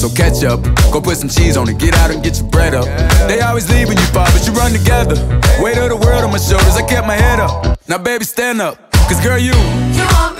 So catch up, go put some cheese on it, get out and get your bread up. They always leave when you fall, but you run together. Weight of the world on my shoulders, I kept my head up. Now, baby, stand up, cause girl, you. You want me,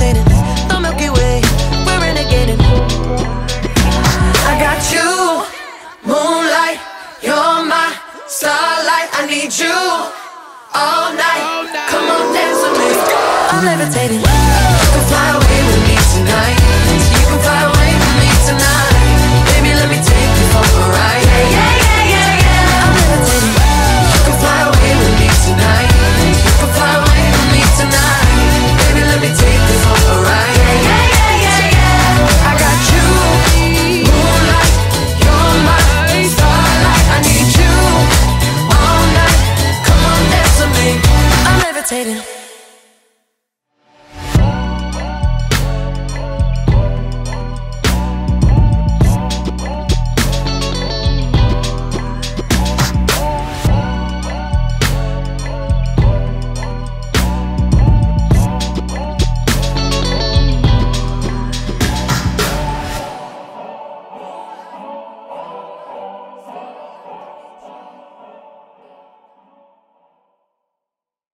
entertaining. The Milky Way, we're renegading. I got you, moonlight, you're my starlight. I need you all night. Come on, dance with me. I'm levitating. You can fly away with me tonight.